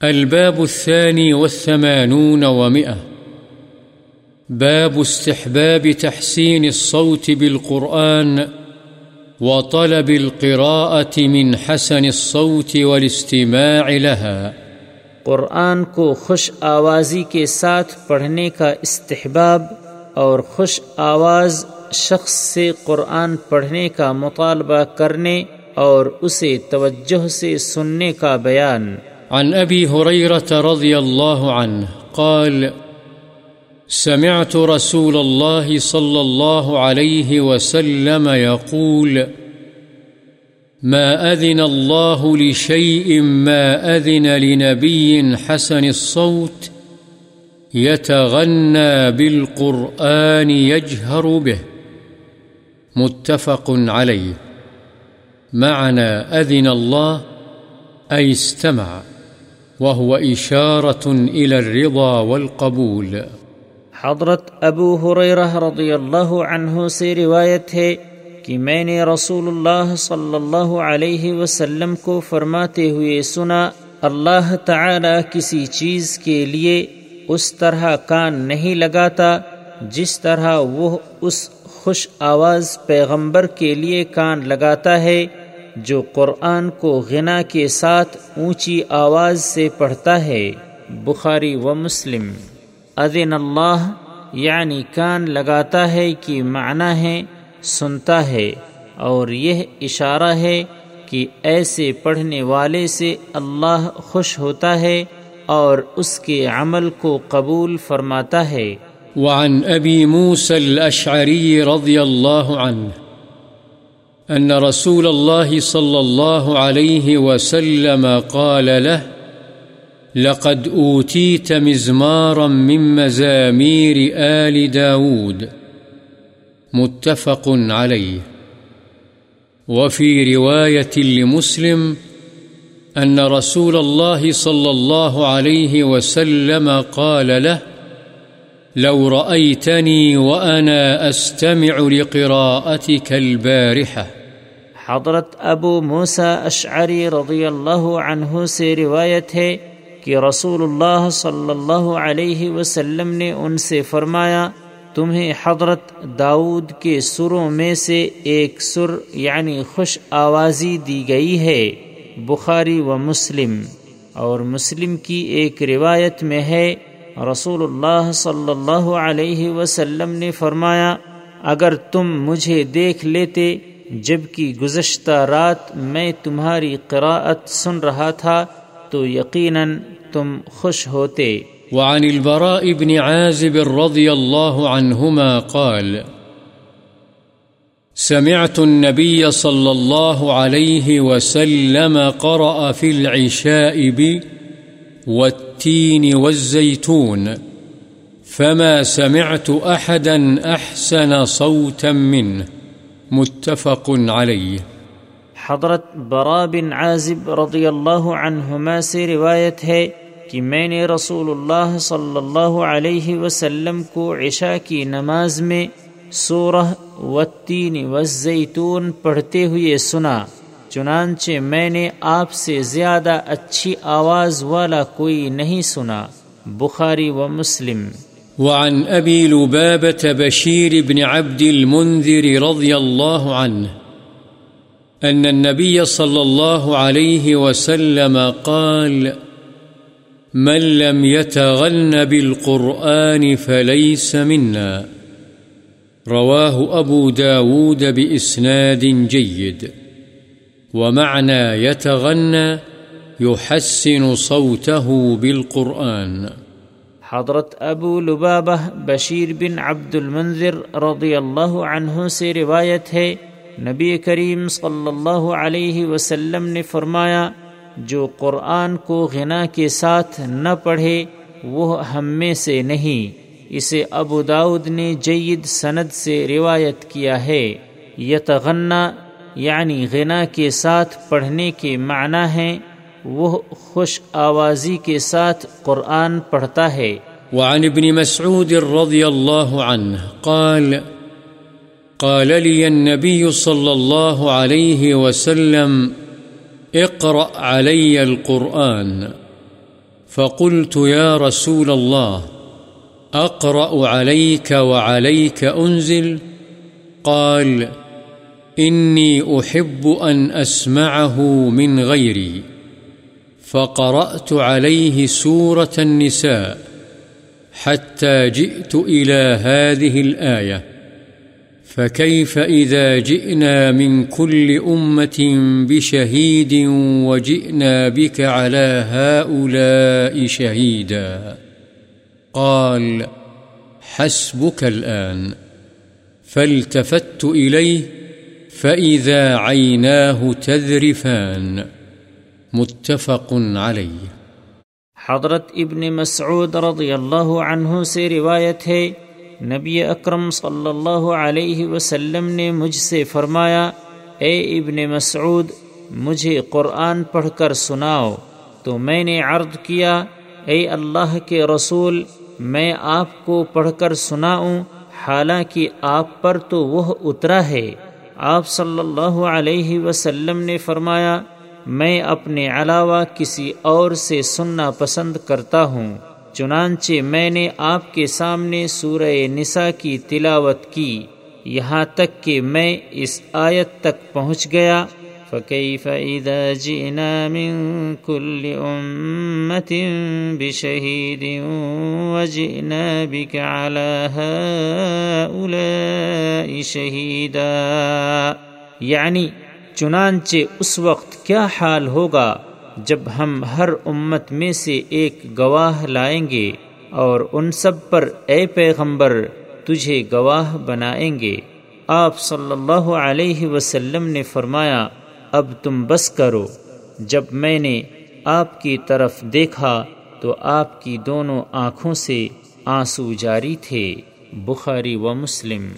الباب الثاني والثمانون ومئة. باب استحباب تحسين الصوت بالقرآن وطلب القراءة من حسن الصوت والاستماع لها. قرآن کو خوش آوازی کے ساتھ پڑھنے کا استحباب اور خوش آواز شخص سے قرآن پڑھنے کا مطالبہ کرنے اور اسے توجہ سے سننے کا بیان۔ عن أبي هريرة رضي الله عنه قال، سمعت رسول الله صلى الله عليه وسلم يقول، ما أذن الله لشيء ما أذن لنبي حسن الصوت يتغنى بالقرآن يجهر به، متفق عليه. معنى أذن الله أي استمع. وهو إشارة إلى الرضا والقبول. حضرت ابو حریرہ رضی اللہ عنہ سے روایت ہے کہ میں نے رسول اللہ صلی اللہ علیہ وسلم کو فرماتے ہوئے سنا، اللہ تعالی کسی چیز کے لیے اس طرح کان نہیں لگاتا، جس طرح وہ اس خوش آواز پیغمبر کے لیے کان لگاتا ہے۔ جو قرآن کو غنا کے ساتھ اونچی آواز سے پڑھتا ہے، بخاری و مسلم۔ اذن اللہ یعنی کان لگاتا ہے کہ معنی ہے، سنتا ہے۔ اور یہ اشارہ ہے کہ ایسے پڑھنے والے سے اللہ خوش ہوتا ہے اور اس کے عمل کو قبول فرماتا ہے۔ وعن أبي موسى الأشعري رضي الله عنه أن رسول الله صلى الله عليه وسلم قال له، لقد أوتيت مزمارا من مزامير آل داود. متفق عليه. وفي رواية لمسلم أن رسول الله صلى الله عليه وسلم قال له، لو رأيتني وأنا أستمع لقراءتك البارحة. حضرت ابو موسا اشعری رضی اللہ عنہ سے روایت ہے کہ رسول اللہ صلی اللہ علیہ وسلم نے ان سے فرمایا، تمہیں حضرت داود کے سروں میں سے ایک سر یعنی خوش آوازی دی گئی ہے، بخاری و مسلم۔ اور مسلم کی ایک روایت میں ہے، رسول اللہ صلی اللہ علیہ وسلم نے فرمایا، اگر تم مجھے دیکھ لیتے جبکہ گزشتہ رات میں تمہاری قراءت سن رہا تھا، تو یقیناً تم خوش ہوتے۔ وعن البراء بن عازب رضي الله عنهما قال، سمعت النبي صلى الله عليه وسلم قرأ في العشاء بي والتين والزيتون فما سمعت أحدا أحسن صوتا منه۔ متفق عليه حضرت برا بن عازب رضی اللہ عنہما سے روایت ہے کہ میں نے رسول اللہ صلی اللہ علیہ وسلم کو عشاء کی نماز میں سورہ والتین والزیتون پڑھتے ہوئے سنا، چنانچہ میں نے آپ سے زیادہ اچھی آواز والا کوئی نہیں سنا، بخاری و مسلم۔ وعن أبي لبابة بشير بن عبد المنذر رضي الله عنه أن النبي صلى الله عليه وسلم قال، من لم يتغن بالقرآن فليس منا. رواه أبو داود بإسناد جيد. ومعنى يتغنى يحسن صوته بالقرآن. حضرت ابو لبابہ بشیر بن عبد المنظر رضی اللہ عنہ سے روایت ہے، نبی کریم صلی اللہ علیہ وسلم نے فرمایا، جو قرآن کو غنا کے ساتھ نہ پڑھے، وہ ہم میں سے نہیں۔ اسے ابو داود نے جید سند سے روایت کیا ہے۔ یتغنا یعنی غنا کے ساتھ پڑھنے کے معنی ہیں وہ خوش آوازی کے ساتھ قرآن پڑھتا ہے۔ وعن ابن مسعود رضي الله عنه قال قال لي النبي صلى الله عليه وسلم، اقرأ علي القرآن۔ فقلت يا رسول الله أقرأ عليك وعليك أنزل قال، إني أحب أن أسمعه من غيري۔ فقرأت عليه سورة النساء حتى جئت إلى هذه الآية. فكيف إذا جئنا من كل أمة بشهيد وجئنا بك على هؤلاء شهيدا؟ قال حسبك الآن. فالتفت إليه فإذا عيناه تذرفان. متفق عليه حضرت ابن مسعود رضی اللہ عنہ سے روایت ہے، نبی اکرم صلی اللہ علیہ وسلم نے مجھ سے فرمایا، اے ابن مسعود، مجھے قرآن پڑھ کر سناؤ۔ تو میں نے عرض کیا، اے اللہ کے رسول، میں آپ کو پڑھ کر سناؤں، حالانکہ آپ پر تو وہ اترا ہے۔ آپ صلی اللہ علیہ وسلم نے فرمایا میں اپنے علاوہ کسی اور سے سننا پسند کرتا ہوں، چنانچہ میں نے آپ کے سامنے سورہ نساء کی تلاوت کی۔ یہاں تک کہ میں اس آیت تک پہنچ گیا۔ فكيف إذا جئنا من كل أمة بشهيد وجئنا بك على هؤلاء شهيدا۔ يعني چنانچہ اس وقت کیا حال ہوگا جب ہم ہر امت میں سے ایک گواہ لائیں گے اور ان سب پر اے پیغمبر تجھے گواہ بنائیں گے۔ آپ صلی اللہ علیہ وسلم نے فرمایا، اب تم بس کرو۔ جب میں نے آپ کی طرف دیکھا تو آپ کی دونوں آنکھوں سے آنسو جاری تھے، بخاری و مسلم۔